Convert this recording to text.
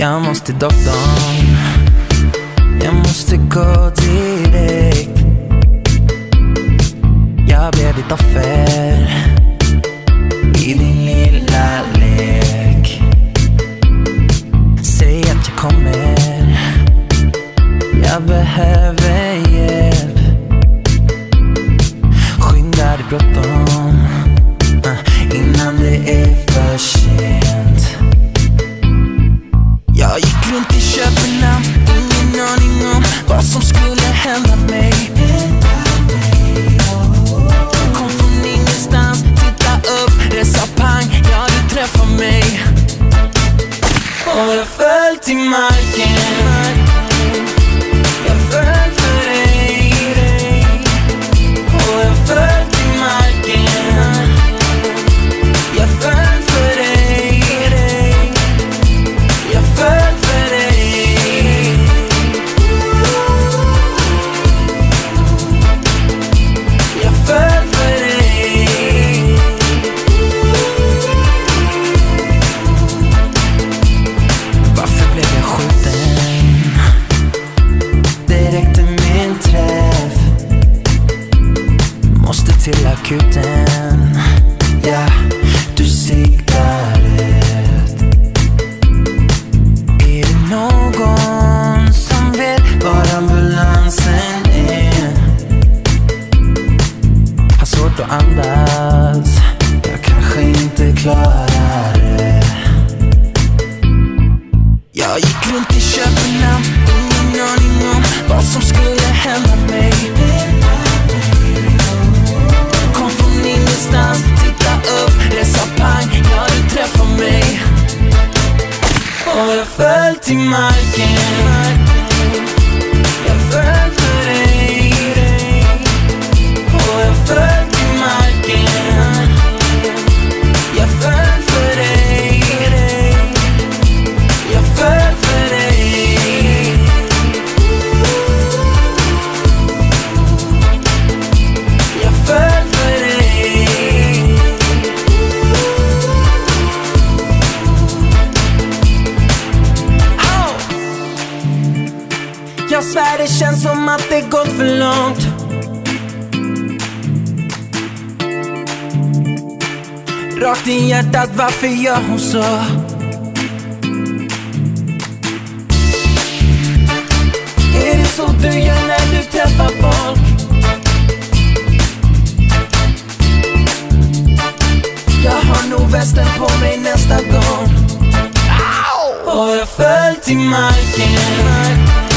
Jag måste till doktorn. Jag måste gå direkt. Jag blev ditt offer runt i Köpenhamn, ingen aning om vad som skulle hända mig. Kom från ingenstans, titta upp, det sa pang, ja du träffar mig. Och jag föll till marken. Måste till akuten Ja, du Och jag Jag svär det känns som att det gått för långt Rakt i hjärtat, varför gör hon så? Är det så du gör när du träffar folk? Jag har nog västen på mig nästa gång Och jag föll till marken